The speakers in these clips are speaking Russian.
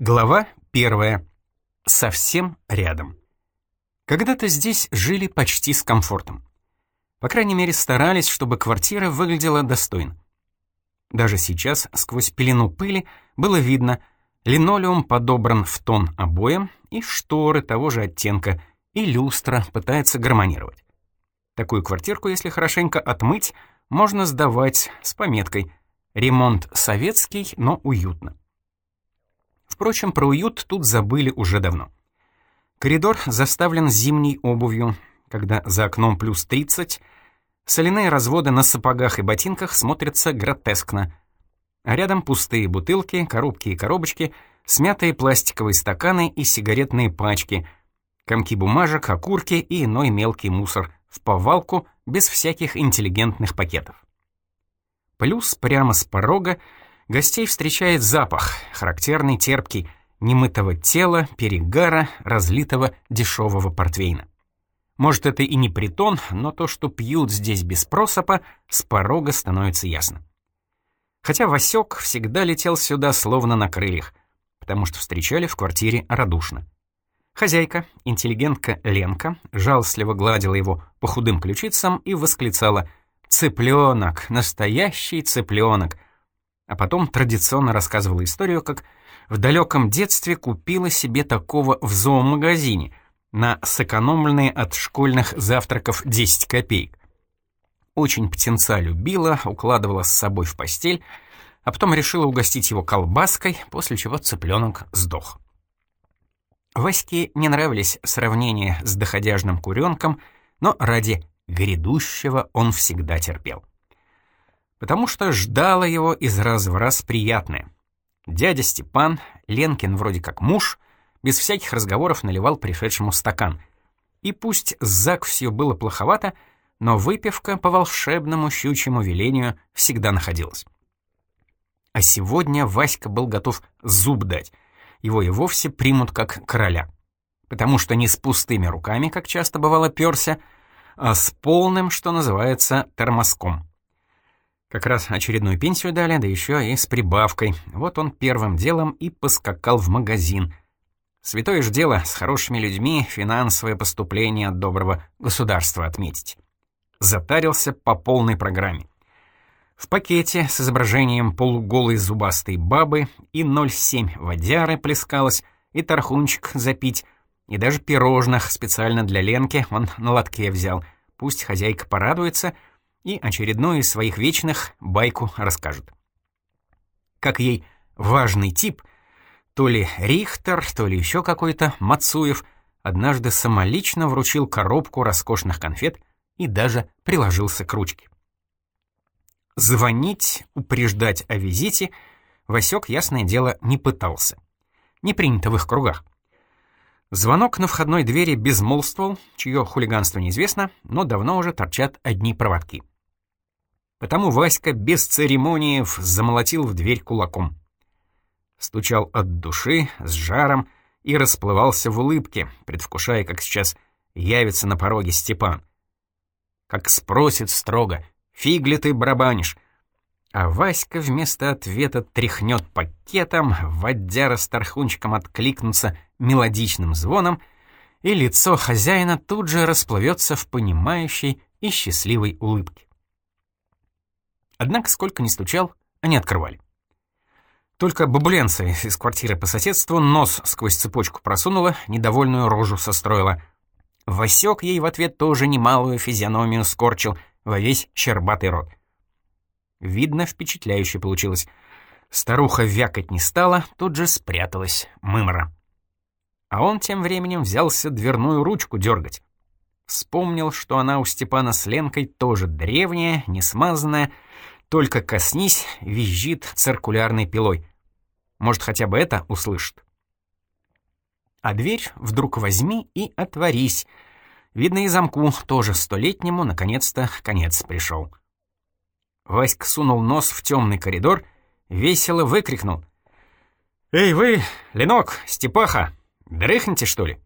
Глава первая. Совсем рядом. Когда-то здесь жили почти с комфортом. По крайней мере, старались, чтобы квартира выглядела достойно. Даже сейчас, сквозь пелену пыли, было видно, линолеум подобран в тон обоям, и шторы того же оттенка, и люстра пытается гармонировать. Такую квартирку, если хорошенько отмыть, можно сдавать с пометкой «Ремонт советский, но уютно». Впрочем, про уют тут забыли уже давно. Коридор заставлен зимней обувью, когда за окном плюс 30, соляные разводы на сапогах и ботинках смотрятся гротескно, а рядом пустые бутылки, коробки и коробочки, смятые пластиковые стаканы и сигаретные пачки, комки бумажек, окурки и иной мелкий мусор в повалку без всяких интеллигентных пакетов. Плюс прямо с порога гостей встречает запах, характерный терпкий, немытого тела, перегара, разлитого дешевого портвейна. Может, это и не притон, но то, что пьют здесь без просопа, с порога становится ясно. Хотя Васек всегда летел сюда словно на крыльях, потому что встречали в квартире радушно. Хозяйка, интеллигентка Ленка, жалостливо гладила его по худым ключицам и восклицала «Цыпленок! Настоящий цыпленок!» А потом традиционно рассказывала историю, как в далеком детстве купила себе такого в зоомагазине на сэкономленные от школьных завтраков 10 копеек. Очень птенца любила, укладывала с собой в постель, а потом решила угостить его колбаской, после чего цыпленок сдох. Ваське не нравились сравнения с доходяжным куренком, но ради грядущего он всегда терпел потому что ждало его из раза в раз приятное. Дядя Степан, Ленкин вроде как муж, без всяких разговоров наливал пришедшему стакан. И пусть с закусью было плоховато, но выпивка по волшебному щучьему велению всегда находилась. А сегодня Васька был готов зуб дать, его и вовсе примут как короля. Потому что не с пустыми руками, как часто бывало, перся, а с полным, что называется, тормозком. Как раз очередную пенсию дали, да еще и с прибавкой. Вот он первым делом и поскакал в магазин. Святое ж дело с хорошими людьми финансовое поступление от доброго государства отметить. Затарился по полной программе. В пакете с изображением полуголой зубастой бабы и 0,7 водяры плескалось, и тархунчик запить, и даже пирожных специально для Ленки он на лотке взял. Пусть хозяйка порадуется — и очередную из своих вечных байку расскажет. Как ей важный тип, то ли Рихтер, то ли еще какой-то Мацуев, однажды самолично вручил коробку роскошных конфет и даже приложился к ручке. Звонить, упреждать о визите Васек, ясное дело, не пытался. Не принято в их кругах. Звонок на входной двери безмолвствовал, чье хулиганство неизвестно, но давно уже торчат одни проводки. Потому Васька без церемонии замолотил в дверь кулаком. Стучал от души, с жаром, и расплывался в улыбке, предвкушая, как сейчас явится на пороге Степан. Как спросит строго, «Фиг ли ты барабанишь?» А Васька вместо ответа тряхнет пакетом, водяра с тархунчиком откликнутся мелодичным звоном, и лицо хозяина тут же расплывется в понимающей и счастливой улыбке. Однако, сколько ни стучал, они открывали. Только бабуленция из квартиры по соседству нос сквозь цепочку просунула, недовольную рожу состроила. Васек ей в ответ тоже немалую физиономию скорчил во весь щербатый рот. Видно, впечатляюще получилось. Старуха вякать не стала, тут же спряталась мымра. А он тем временем взялся дверную ручку дергать. Вспомнил, что она у Степана с Ленкой тоже древняя, несмазанная, только коснись, визжит циркулярной пилой. Может, хотя бы это услышит. А дверь вдруг возьми и отворись. Видно, и замку тоже столетнему наконец-то конец пришел. Васька сунул нос в темный коридор, весело выкрикнул. «Эй вы, Ленок, Степаха, дрыхните, что ли?»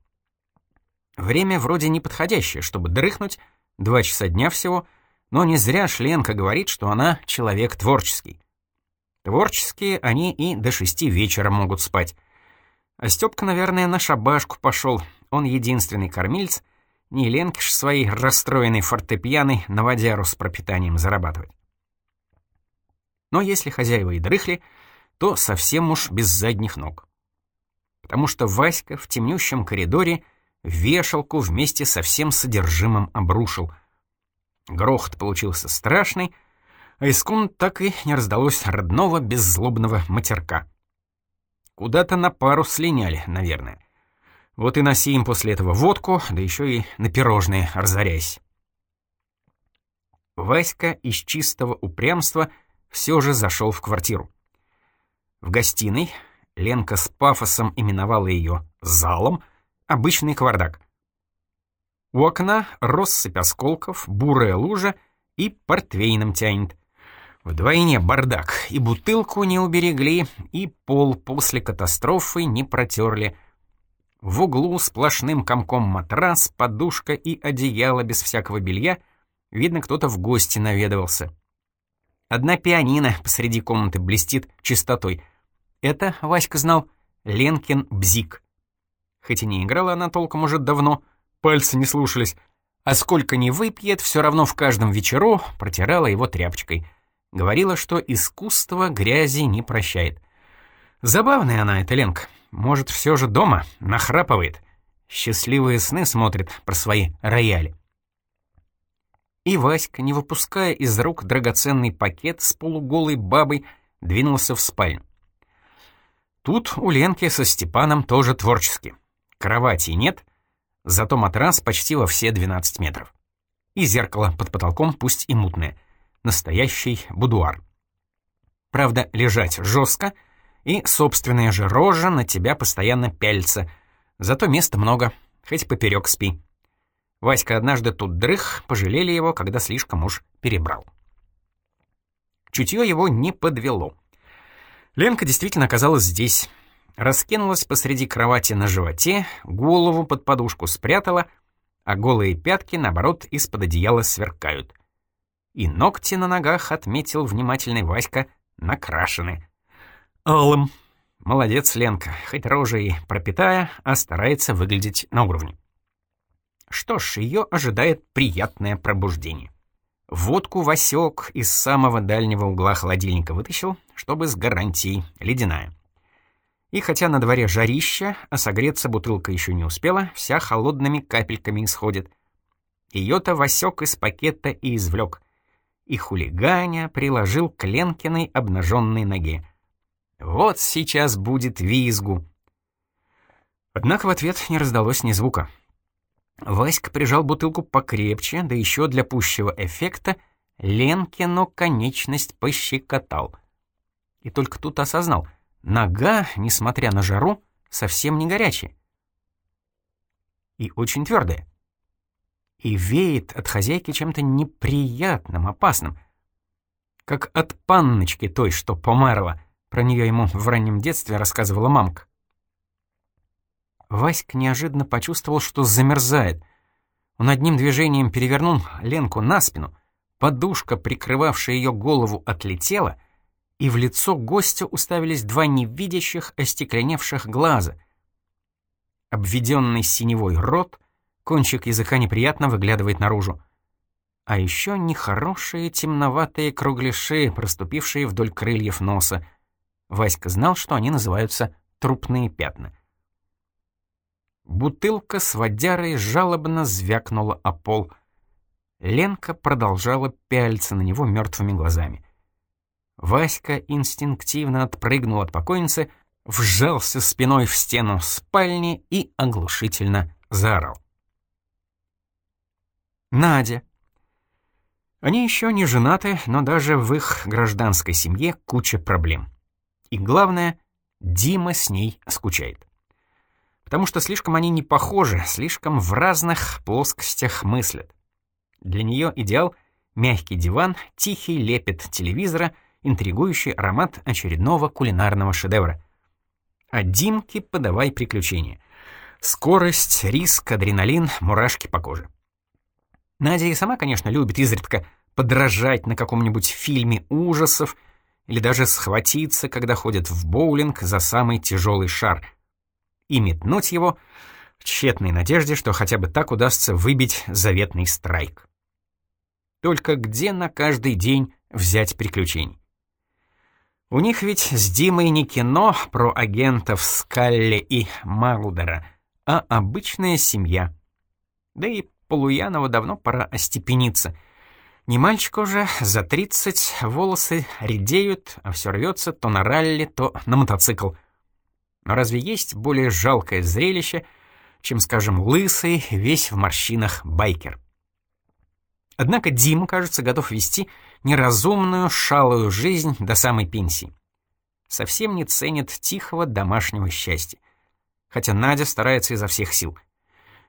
Время вроде неподходящее, чтобы дрыхнуть, два часа дня всего, но не зря Шленка говорит, что она человек творческий. Творческие они и до шести вечера могут спать. А Стёпка, наверное, на шабашку пошел. Он единственный кормильц, не Ленкиш своей расстроенной фортепьяной на водяру с пропитанием зарабатывать. Но если хозяева и дрыхли, то совсем уж без задних ног. Потому что Васька в темнющем коридоре вешалку вместе со всем содержимым обрушил. Грохот получился страшный, а из комнат так и не раздалось родного беззлобного матерка. Куда-то на пару слиняли, наверное. Вот и носи им после этого водку, да еще и на пирожные разоряйся. Васька из чистого упрямства все же зашел в квартиру. В гостиной Ленка с пафосом именовала ее «залом», обычный квардак. У окна россыпь осколков, бурая лужа и портвейном тянет. Вдвойне бардак, и бутылку не уберегли, и пол после катастрофы не протерли. В углу сплошным комком матрас, подушка и одеяло без всякого белья. Видно, кто-то в гости наведывался. Одна пианино посреди комнаты блестит чистотой. Это, Васька знал, Ленкин бзик. Хоть и не играла она толком уже давно, пальцы не слушались, а сколько ни выпьет, все равно в каждом вечеру протирала его тряпочкой — Говорила, что искусство грязи не прощает. Забавная она, эта Ленка. Может, все же дома нахрапывает. Счастливые сны смотрит про свои рояли. И Васька, не выпуская из рук драгоценный пакет с полуголой бабой, двинулся в спальню. Тут у Ленки со Степаном тоже творчески. Кровати нет, зато матрас почти во все 12 метров. И зеркало под потолком, пусть и мутное — настоящий будуар. Правда, лежать жестко, и собственная же рожа на тебя постоянно пяльца, зато места много, хоть поперек спи. Васька однажды тут дрых, пожалели его, когда слишком уж перебрал. Чутье его не подвело. Ленка действительно оказалась здесь. Раскинулась посреди кровати на животе, голову под подушку спрятала, а голые пятки, наоборот, из-под одеяла сверкают и ногти на ногах, отметил внимательный Васька, накрашены. Алым. Молодец, Ленка, хоть рожа и пропитая, а старается выглядеть на уровне. Что ж, ее ожидает приятное пробуждение. Водку Васек из самого дальнего угла холодильника вытащил, чтобы с гарантией ледяная. И хотя на дворе жарища, а согреться бутылка еще не успела, вся холодными капельками исходит. Ее-то Васек из пакета и извлек и хулиганя приложил к Ленкиной обнаженной ноге. «Вот сейчас будет визгу!» Однако в ответ не раздалось ни звука. Васька прижал бутылку покрепче, да еще для пущего эффекта Ленкину конечность пощекотал. И только тут осознал, нога, несмотря на жару, совсем не горячая. И очень твердая и веет от хозяйки чем-то неприятным, опасным. Как от панночки той, что померла. Про нее ему в раннем детстве рассказывала мамка. Васька неожиданно почувствовал, что замерзает. Он одним движением перевернул Ленку на спину, подушка, прикрывавшая ее голову, отлетела, и в лицо гостя уставились два невидящих, остекленевших глаза. Обведенный синевой рот — Кончик языка неприятно выглядывает наружу. А еще нехорошие темноватые кругляши, проступившие вдоль крыльев носа. Васька знал, что они называются трупные пятна. Бутылка с водярой жалобно звякнула о пол. Ленка продолжала пялиться на него мертвыми глазами. Васька инстинктивно отпрыгнул от покойницы, вжался спиной в стену спальни и оглушительно заорал. Надя. Они еще не женаты, но даже в их гражданской семье куча проблем. И главное, Дима с ней скучает. Потому что слишком они не похожи, слишком в разных плоскостях мыслят. Для нее идеал — мягкий диван, тихий лепет телевизора, интригующий аромат очередного кулинарного шедевра. А Димке подавай приключения. Скорость, риск, адреналин, мурашки по коже. Надя и сама, конечно, любит изредка подражать на каком-нибудь фильме ужасов или даже схватиться, когда ходят в боулинг за самый тяжелый шар. и метнуть его в тщетной надежде, что хотя бы так удастся выбить заветный страйк. Только где на каждый день взять приключений? У них ведь с Димой не кино про агентов Скалли и Малдера, а обычная семья. Да и Полуянова давно пора остепениться. Не мальчик уже, за тридцать, волосы редеют, а все рвется то на ралли, то на мотоцикл. Но разве есть более жалкое зрелище, чем, скажем, лысый, весь в морщинах байкер? Однако Дима, кажется, готов вести неразумную, шалую жизнь до самой пенсии. Совсем не ценит тихого домашнего счастья. Хотя Надя старается изо всех сил.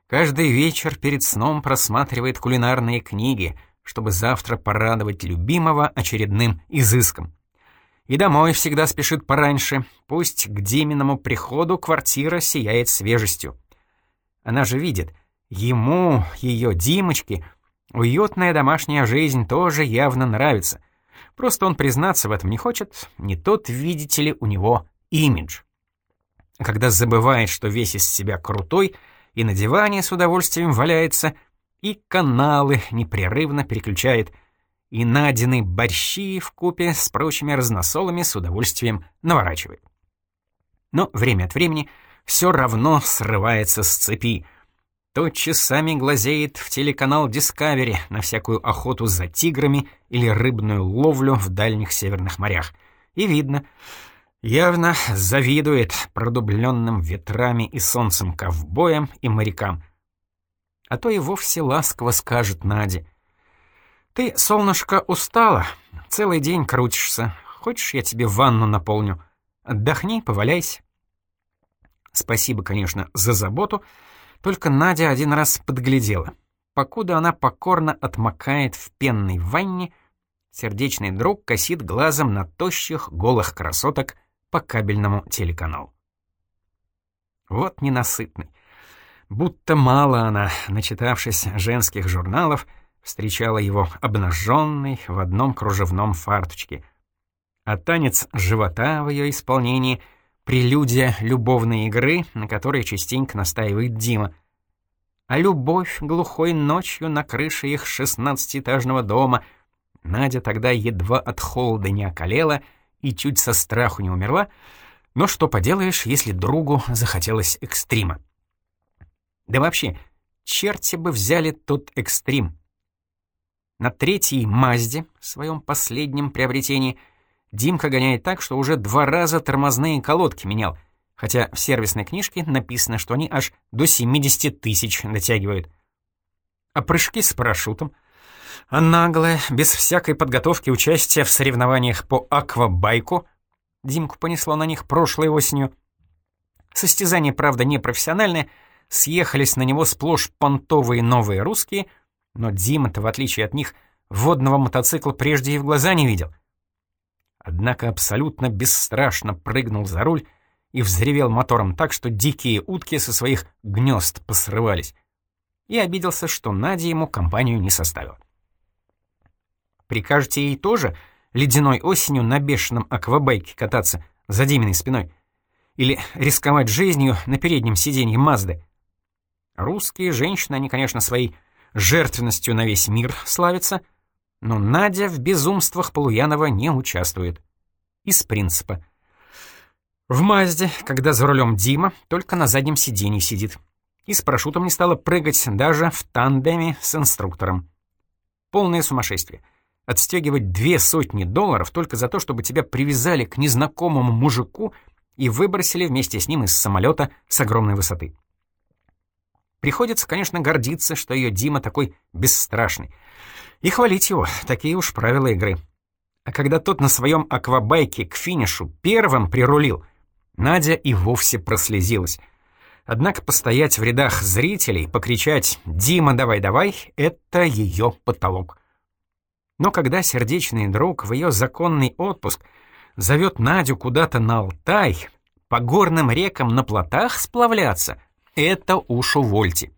Каждый вечер перед сном просматривает кулинарные книги, чтобы завтра порадовать любимого очередным изыском. И домой всегда спешит пораньше, пусть к Диминому приходу квартира сияет свежестью. Она же видит, ему, ее Димочке — Уютная домашняя жизнь тоже явно нравится. Просто он признаться в этом не хочет, не тот, видите ли, у него имидж. Когда забывает, что весь из себя крутой, и на диване с удовольствием валяется, и каналы непрерывно переключает, и Надины борщи в купе с прочими разносолами с удовольствием наворачивает. Но время от времени все равно срывается с цепи — то часами глазеет в телеканал Discovery на всякую охоту за тиграми или рыбную ловлю в дальних северных морях. И видно, явно завидует продубленным ветрами и солнцем ковбоям и морякам. А то и вовсе ласково скажет Наде. «Ты, солнышко, устала, целый день крутишься. Хочешь, я тебе ванну наполню? Отдохни, поваляйся». Спасибо, конечно, за заботу, — только Надя один раз подглядела. Покуда она покорно отмокает в пенной ванне, сердечный друг косит глазом на тощих голых красоток по кабельному телеканалу. Вот ненасытный. Будто мало она, начитавшись женских журналов, встречала его обнаженный в одном кружевном фарточке. А танец живота в ее исполнении — прелюдия любовной игры, на которой частенько настаивает Дима. А любовь глухой ночью на крыше их шестнадцатиэтажного дома. Надя тогда едва от холода не околела и чуть со страху не умерла, но что поделаешь, если другу захотелось экстрима. Да вообще, черти бы взяли тот экстрим. На третьей Мазде, своем последнем приобретении, Димка гоняет так, что уже два раза тормозные колодки менял, хотя в сервисной книжке написано, что они аж до 70 тысяч дотягивают. А прыжки с парашютом? А наглое, без всякой подготовки участие в соревнованиях по аквабайку? Димку понесло на них прошлой осенью. Состязания, правда, не профессиональные, съехались на него сплошь понтовые новые русские, но Дима-то, в отличие от них, водного мотоцикла прежде и в глаза не видел однако абсолютно бесстрашно прыгнул за руль и взревел мотором так, что дикие утки со своих гнезд посрывались, и обиделся, что Надя ему компанию не составила. Прикажете ей тоже ледяной осенью на бешеном аквабайке кататься за Диминой спиной? Или рисковать жизнью на переднем сиденье Мазды? Русские женщины, они, конечно, своей жертвенностью на весь мир славятся — но Надя в безумствах Полуянова не участвует. Из принципа. В Мазде, когда за рулем Дима, только на заднем сиденье сидит. И с парашютом не стала прыгать даже в тандеме с инструктором. Полное сумасшествие. Отстегивать две сотни долларов только за то, чтобы тебя привязали к незнакомому мужику и выбросили вместе с ним из самолета с огромной высоты. Приходится, конечно, гордиться, что ее Дима такой бесстрашный. И хвалить его, такие уж правила игры. А когда тот на своем аквабайке к финишу первым прирулил, Надя и вовсе прослезилась. Однако постоять в рядах зрителей, покричать «Дима, давай-давай» — это ее потолок. Но когда сердечный друг в ее законный отпуск зовет Надю куда-то на Алтай, по горным рекам на плотах сплавляться, это уж увольте.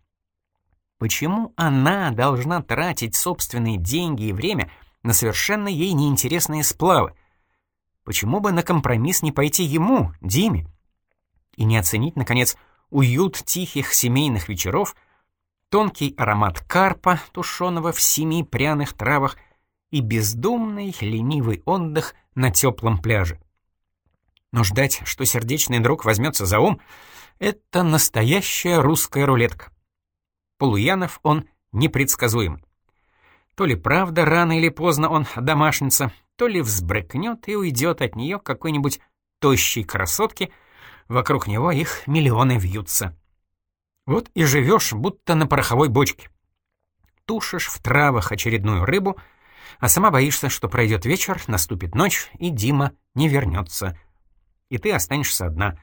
Почему она должна тратить собственные деньги и время на совершенно ей неинтересные сплавы? Почему бы на компромисс не пойти ему, Диме? И не оценить, наконец, уют тихих семейных вечеров, тонкий аромат карпа, тушеного в семи пряных травах, и бездумный, ленивый отдых на теплом пляже. Но ждать, что сердечный друг возьмется за ум, это настоящая русская рулетка. Полуянов он непредсказуем. То ли правда рано или поздно он домашница, то ли взбрыкнет и уйдет от нее какой-нибудь тощей красотки, вокруг него их миллионы вьются. Вот и живешь, будто на пороховой бочке. Тушишь в травах очередную рыбу, а сама боишься, что пройдет вечер, наступит ночь, и Дима не вернется. И ты останешься одна,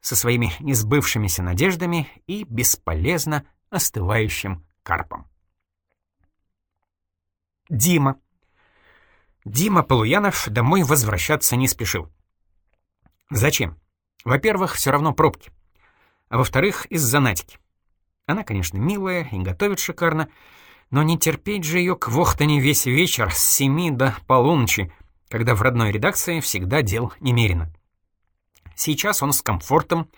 со своими несбывшимися надеждами и бесполезно остывающим карпом. Дима. Дима Полуянов домой возвращаться не спешил. Зачем? Во-первых, все равно пробки. А во-вторых, из-за Надьки. Она, конечно, милая и готовит шикарно, но не терпеть же ее к вохтане весь вечер с семи до полуночи, когда в родной редакции всегда дел немерено. Сейчас он с комфортом,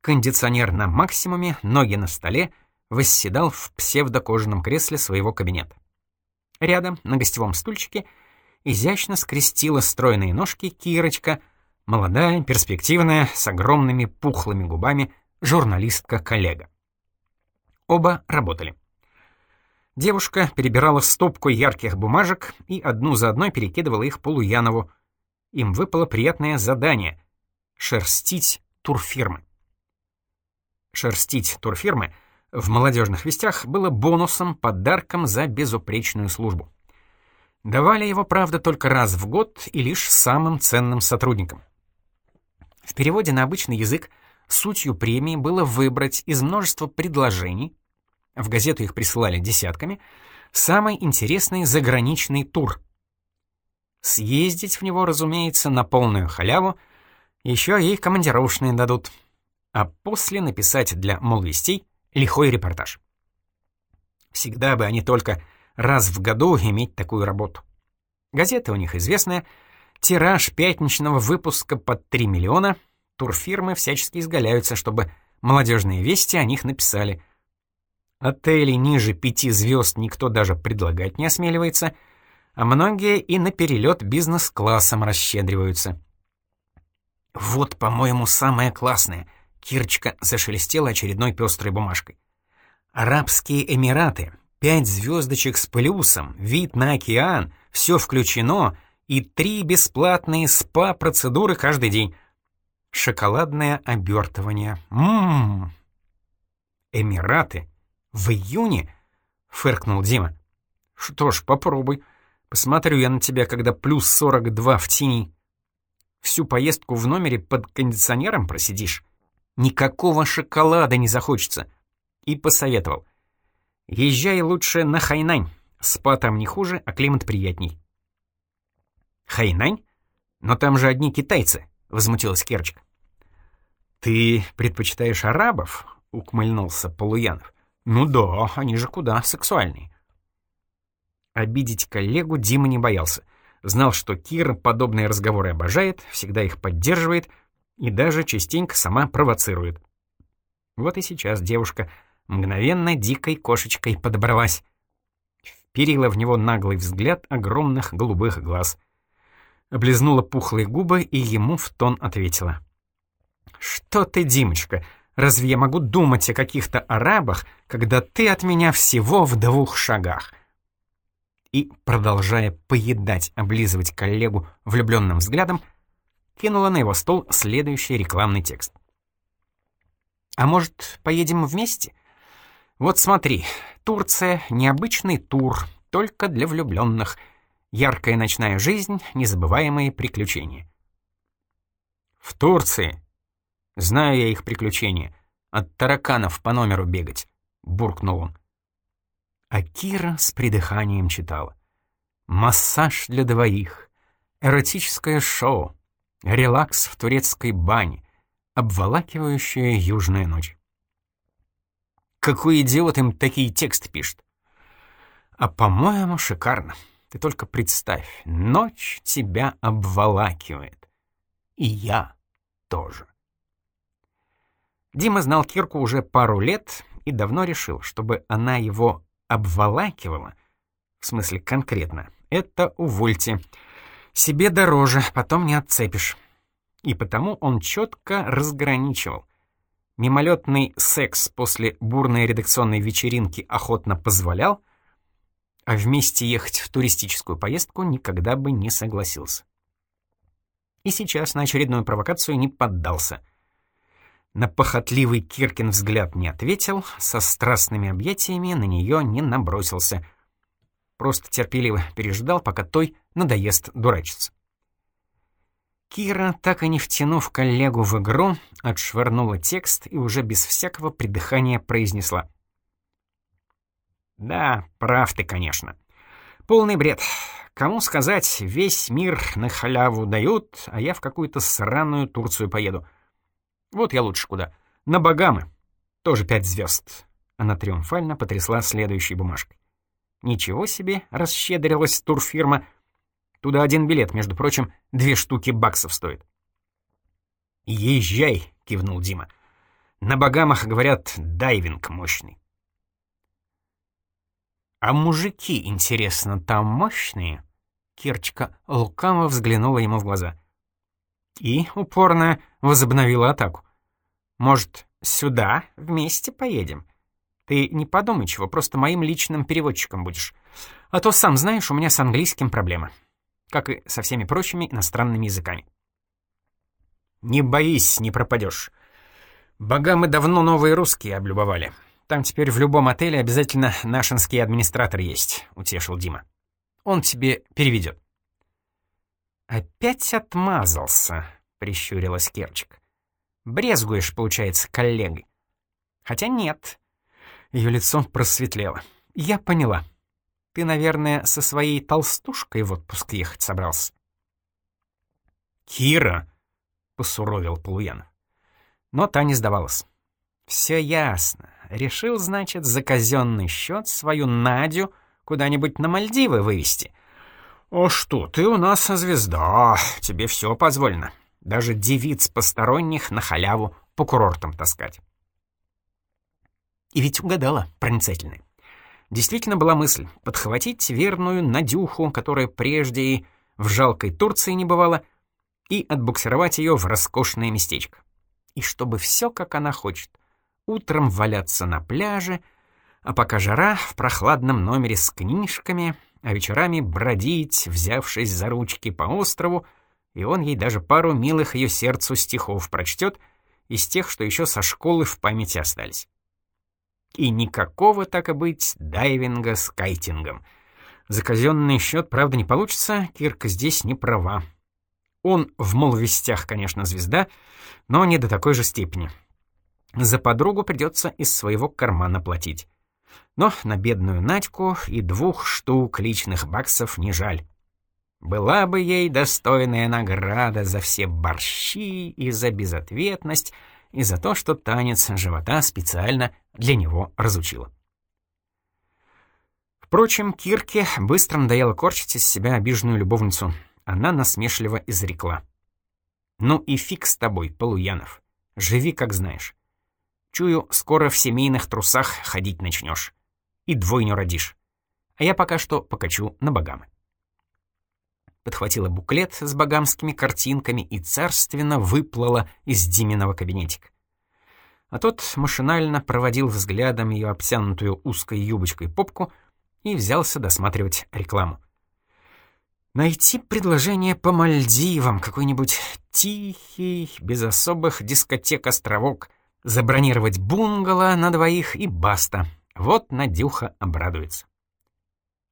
кондиционер на максимуме, ноги на столе, восседал в псевдокожаном кресле своего кабинета. Рядом, на гостевом стульчике, изящно скрестила стройные ножки Кирочка, молодая, перспективная, с огромными пухлыми губами журналистка-коллега. Оба работали. Девушка перебирала стопку ярких бумажек и одну за одной перекидывала их Полуянову. Им выпало приятное задание — шерстить турфирмы. Шерстить турфирмы — в молодежных вестях было бонусом, подарком за безупречную службу. Давали его, правда, только раз в год и лишь самым ценным сотрудникам. В переводе на обычный язык сутью премии было выбрать из множества предложений, в газету их присылали десятками, самый интересный заграничный тур. Съездить в него, разумеется, на полную халяву, еще и командировочные дадут, а после написать для молвестей лихой репортаж. Всегда бы они только раз в году иметь такую работу. Газета у них известная, тираж пятничного выпуска под 3 миллиона, турфирмы всячески изгаляются, чтобы молодежные вести о них написали. Отели ниже пяти звезд никто даже предлагать не осмеливается, а многие и на перелет бизнес-классом расщедриваются. Вот, по-моему, самое классное — Кирочка зашелестела очередной пестрой бумажкой. «Арабские Эмираты. Пять звездочек с плюсом, вид на океан, все включено и три бесплатные спа-процедуры каждый день. Шоколадное обертывание. Ммм. Эмираты? В июне?» — фыркнул Дима. «Что ж, попробуй. Посмотрю я на тебя, когда плюс сорок два в тени. Всю поездку в номере под кондиционером просидишь?» Никакого шоколада не захочется. И посоветовал. Езжай лучше на Хайнань. Спа там не хуже, а климат приятней. Хайнань? Но там же одни китайцы, возмутилась Керчик. Ты предпочитаешь арабов? Укмыльнулся Полуянов. Ну да, они же куда сексуальнее. Обидеть коллегу Дима не боялся. Знал, что Кира подобные разговоры обожает, всегда их поддерживает — и даже частенько сама провоцирует. Вот и сейчас девушка мгновенно дикой кошечкой подобралась. Вперила в него наглый взгляд огромных голубых глаз. Облизнула пухлые губы и ему в тон ответила. «Что ты, Димочка, разве я могу думать о каких-то арабах, когда ты от меня всего в двух шагах?» И, продолжая поедать, облизывать коллегу влюбленным взглядом, кинула на его стол следующий рекламный текст. «А может, поедем вместе? Вот смотри, Турция — необычный тур, только для влюбленных. Яркая ночная жизнь, незабываемые приключения». «В Турции? Знаю я их приключения. От тараканов по номеру бегать», — буркнул он. А Кира с придыханием читала. «Массаж для двоих. Эротическое шоу. Релакс в турецкой бане, обволакивающая южная ночь. Какой идиот им такие тексты пишет? А по-моему, шикарно. Ты только представь, ночь тебя обволакивает. И я тоже. Дима знал Кирку уже пару лет и давно решил, чтобы она его обволакивала, в смысле конкретно, это увольте. Себе дороже, потом не отцепишь. И потому он четко разграничивал. Мимолетный секс после бурной редакционной вечеринки охотно позволял, а вместе ехать в туристическую поездку никогда бы не согласился. И сейчас на очередную провокацию не поддался. На похотливый Киркин взгляд не ответил, со страстными объятиями на нее не набросился. Просто терпеливо переждал, пока той надоест дурачиться. Кира, так и не втянув коллегу в игру, отшвырнула текст и уже без всякого придыхания произнесла. «Да, прав ты, конечно. Полный бред. Кому сказать, весь мир на халяву дают, а я в какую-то сраную Турцию поеду. Вот я лучше куда. На Багамы. Тоже пять звезд. Она триумфально потрясла следующей бумажкой. Ничего себе, расщедрилась турфирма. Туда один билет, между прочим, две штуки баксов стоит. «Езжай», — кивнул Дима. «На Багамах, говорят, дайвинг мощный». «А мужики, интересно, там мощные?» Кирчка лукаво взглянула ему в глаза. И упорно возобновила атаку. «Может, сюда вместе поедем? Ты не подумай чего, просто моим личным переводчиком будешь. А то, сам знаешь, у меня с английским проблема. Как и со всеми прочими иностранными языками». «Не боись, не пропадешь. Бога мы давно новые русские облюбовали. Там теперь в любом отеле обязательно нашинский администратор есть», — утешил Дима. «Он тебе переведет». «Опять отмазался», — прищурилась Керчик. «Брезгуешь, получается, коллегой». «Хотя нет». Ее лицо просветлело. «Я поняла. Ты, наверное, со своей толстушкой в отпуск ехать собрался». «Кира!» — посуровил Полуянов. Но та не сдавалась. «Все ясно. Решил, значит, за казенный счет свою Надю куда-нибудь на Мальдивы вывести. О, что ты у нас звезда, тебе все позволено. Даже девиц посторонних на халяву по курортам таскать. И ведь угадала, проницательная. Действительно была мысль подхватить верную Надюху, которая прежде и в жалкой Турции не бывала, и отбуксировать ее в роскошное местечко. И чтобы все, как она хочет утром валяться на пляже, а пока жара в прохладном номере с книжками, а вечерами бродить, взявшись за ручки по острову, и он ей даже пару милых ее сердцу стихов прочтет из тех, что еще со школы в памяти остались. И никакого, так и быть, дайвинга с кайтингом. За казенный счет, правда, не получится, Кирка здесь не права. Он в молвестях, конечно, звезда, но не до такой же степени. За подругу придется из своего кармана платить. Но на бедную Надьку и двух штук личных баксов не жаль. Была бы ей достойная награда за все борщи и за безответность, и за то, что танец живота специально для него разучила. Впрочем, Кирке быстро надоело корчить из себя обиженную любовницу. Она насмешливо изрекла. «Ну и фиг с тобой, Полуянов. Живи, как знаешь. Чую, скоро в семейных трусах ходить начнешь. И двойню родишь. А я пока что покачу на Багамы. Подхватила буклет с багамскими картинками и царственно выплыла из Диминого кабинетика. А тот машинально проводил взглядом ее обтянутую узкой юбочкой попку и взялся досматривать рекламу. Найти предложение по Мальдивам, какой-нибудь тихий, без особых дискотек-островок — Забронировать бунгало на двоих и баста. Вот Надюха обрадуется.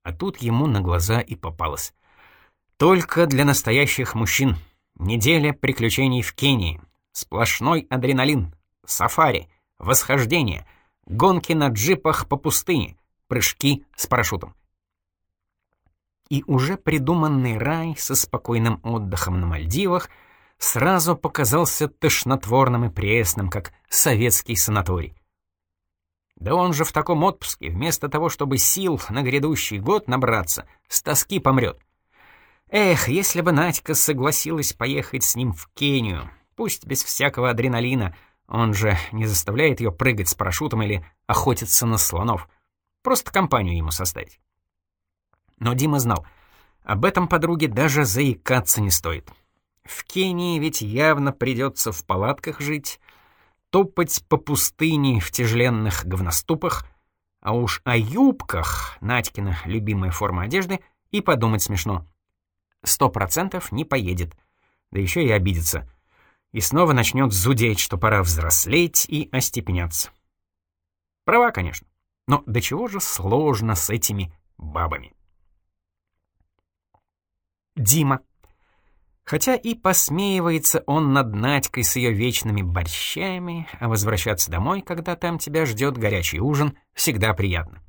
А тут ему на глаза и попалось. Только для настоящих мужчин. Неделя приключений в Кении. Сплошной адреналин. Сафари. Восхождение. Гонки на джипах по пустыне. Прыжки с парашютом. И уже придуманный рай со спокойным отдыхом на Мальдивах — сразу показался тошнотворным и пресным, как советский санаторий. Да он же в таком отпуске, вместо того, чтобы сил на грядущий год набраться, с тоски помрет. Эх, если бы Надька согласилась поехать с ним в Кению, пусть без всякого адреналина, Он же не заставляет ее прыгать с парашютом или охотиться на слонов. Просто компанию ему составить. Но Дима знал, об этом подруге даже заикаться не стоит. В Кении ведь явно придется в палатках жить, топать по пустыне в тяжеленных говноступах, а уж о юбках, Надькина любимая форма одежды, и подумать смешно. Сто процентов не поедет, да еще и обидится. И снова начнет зудеть, что пора взрослеть и остепеняться. Права, конечно, но до чего же сложно с этими бабами. Дима. Хотя и посмеивается он над Надькой с ее вечными борщами, а возвращаться домой, когда там тебя ждет горячий ужин, всегда приятно.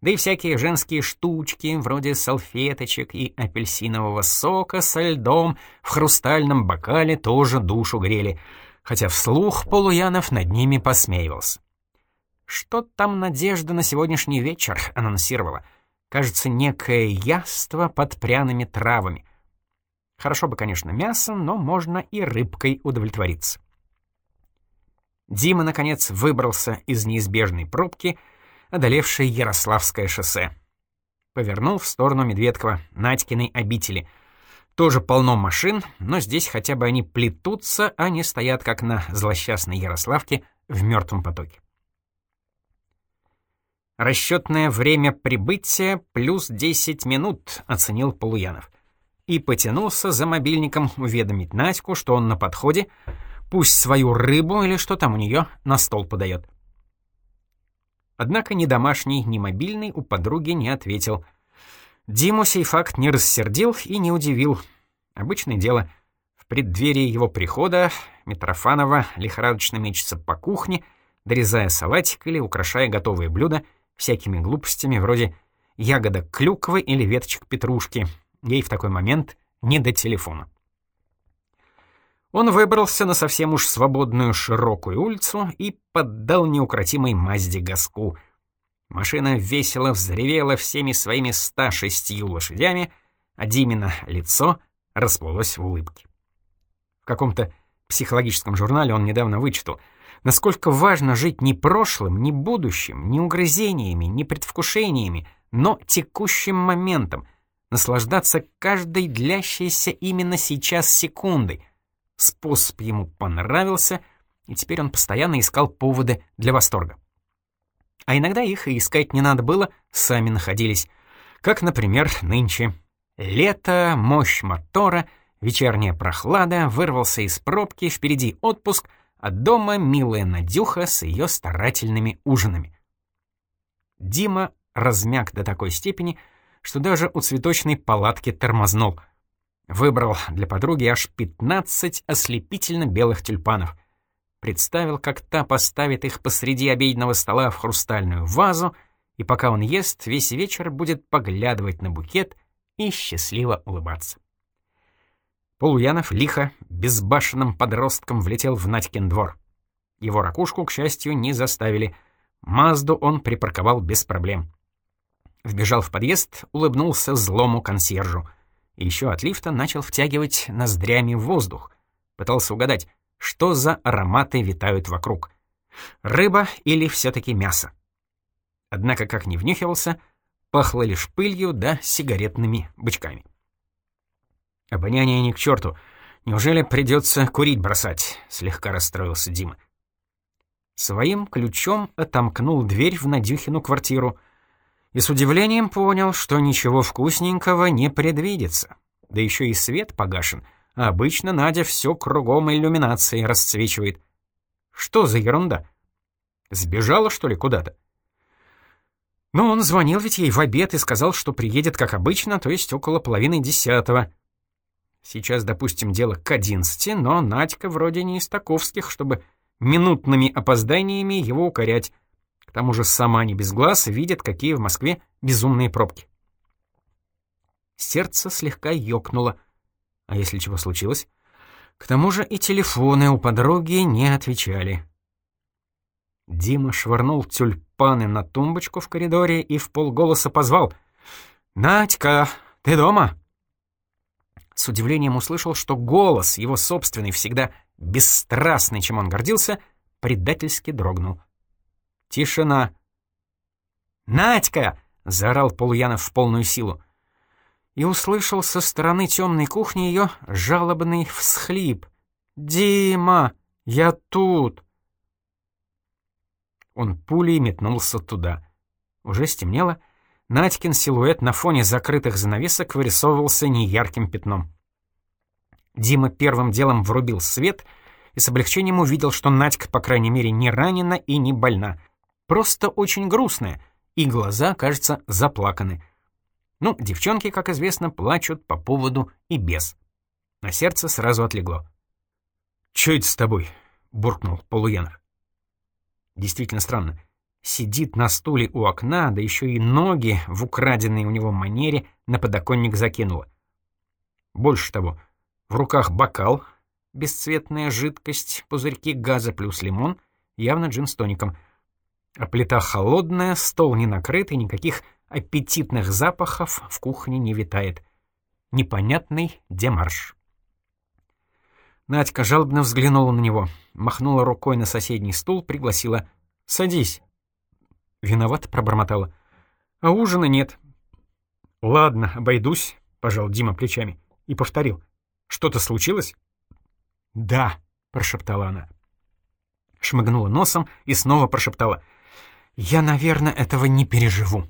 Да и всякие женские штучки, вроде салфеточек и апельсинового сока со льдом в хрустальном бокале тоже душу грели, хотя вслух Полуянов над ними посмеивался. Что там Надежда на сегодняшний вечер анонсировала? Кажется, некое яство под пряными травами. Хорошо бы, конечно, мясо, но можно и рыбкой удовлетвориться. Дима, наконец, выбрался из неизбежной пробки, одолевшей Ярославское шоссе. Повернул в сторону Медведкова, Надькиной обители. Тоже полно машин, но здесь хотя бы они плетутся, а не стоят, как на злосчастной Ярославке, в мертвом потоке. «Расчетное время прибытия плюс 10 минут», — оценил Полуянов и потянулся за мобильником уведомить Надьку, что он на подходе, пусть свою рыбу или что там у нее на стол подает. Однако ни домашний, ни мобильный у подруги не ответил. Диму сей факт не рассердил и не удивил. Обычное дело. В преддверии его прихода Митрофанова лихорадочно мечется по кухне, дорезая салатик или украшая готовые блюда всякими глупостями вроде ягодок клюквы или веточек петрушки, Ей в такой момент не до телефона. Он выбрался на совсем уж свободную широкую улицу и поддал неукротимой Мазде газку. Машина весело взревела всеми своими 106 лошадями, а Димина лицо расплылось в улыбке. В каком-то психологическом журнале он недавно вычитал, насколько важно жить не прошлым, не будущим, не угрызениями, не предвкушениями, но текущим моментом — наслаждаться каждой длящейся именно сейчас секундой. Способ ему понравился, и теперь он постоянно искал поводы для восторга. А иногда их и искать не надо было, сами находились. Как, например, нынче. Лето, мощь мотора, вечерняя прохлада, вырвался из пробки, впереди отпуск, а дома милая Надюха с ее старательными ужинами. Дима размяк до такой степени, что даже у цветочной палатки тормознул. Выбрал для подруги аж 15 ослепительно белых тюльпанов. Представил, как та поставит их посреди обеденного стола в хрустальную вазу, и пока он ест, весь вечер будет поглядывать на букет и счастливо улыбаться. Полуянов лихо, безбашенным подростком влетел в Надькин двор. Его ракушку, к счастью, не заставили. Мазду он припарковал без проблем. Вбежал в подъезд, улыбнулся злому консьержу. И еще от лифта начал втягивать ноздрями воздух. Пытался угадать, что за ароматы витают вокруг. Рыба или все-таки мясо? Однако, как не внюхивался, пахло лишь пылью да сигаретными бычками. «Обоняние ни к черту. Неужели придется курить бросать?» — слегка расстроился Дима. Своим ключом отомкнул дверь в Надюхину квартиру — и с удивлением понял, что ничего вкусненького не предвидится. Да еще и свет погашен, а обычно Надя все кругом иллюминацией расцвечивает. Что за ерунда? Сбежала, что ли, куда-то? Но он звонил ведь ей в обед и сказал, что приедет, как обычно, то есть около половины десятого. Сейчас, допустим, дело к одиннадцати, но Надька вроде не из таковских, чтобы минутными опозданиями его укорять. К тому же сама не без глаз видит, какие в Москве безумные пробки. Сердце слегка ёкнуло. А если чего случилось? К тому же и телефоны у подруги не отвечали. Дима швырнул тюльпаны на тумбочку в коридоре и в полголоса позвал. «Надька, ты дома?» С удивлением услышал, что голос, его собственный, всегда бесстрастный, чем он гордился, предательски дрогнул. Тишина. «Надька!» — заорал Полуянов в полную силу. И услышал со стороны темной кухни ее жалобный всхлип. «Дима, я тут!» Он пулей метнулся туда. Уже стемнело. Надькин силуэт на фоне закрытых занавесок вырисовывался неярким пятном. Дима первым делом врубил свет и с облегчением увидел, что Надька, по крайней мере, не ранена и не больна. Просто очень грустная, и глаза, кажется, заплаканы. Ну, девчонки, как известно, плачут по поводу и без. На сердце сразу отлегло. «Чё это с тобой?» — буркнул Полуянов. Действительно странно. Сидит на стуле у окна, да еще и ноги в украденной у него манере на подоконник закинула. Больше того, в руках бокал, бесцветная жидкость, пузырьки газа плюс лимон, явно джин с тоником. А плита холодная, стол не накрыт, и никаких аппетитных запахов в кухне не витает. Непонятный демарш. Надька жалобно взглянула на него, махнула рукой на соседний стул, пригласила «Садись». Виноват пробормотала. «А ужина нет». «Ладно, обойдусь», — пожал Дима плечами и повторил. Что-то случилось?» «Да», — прошептала она. Шмыгнула носом и снова прошептала. «Я, наверное, этого не переживу».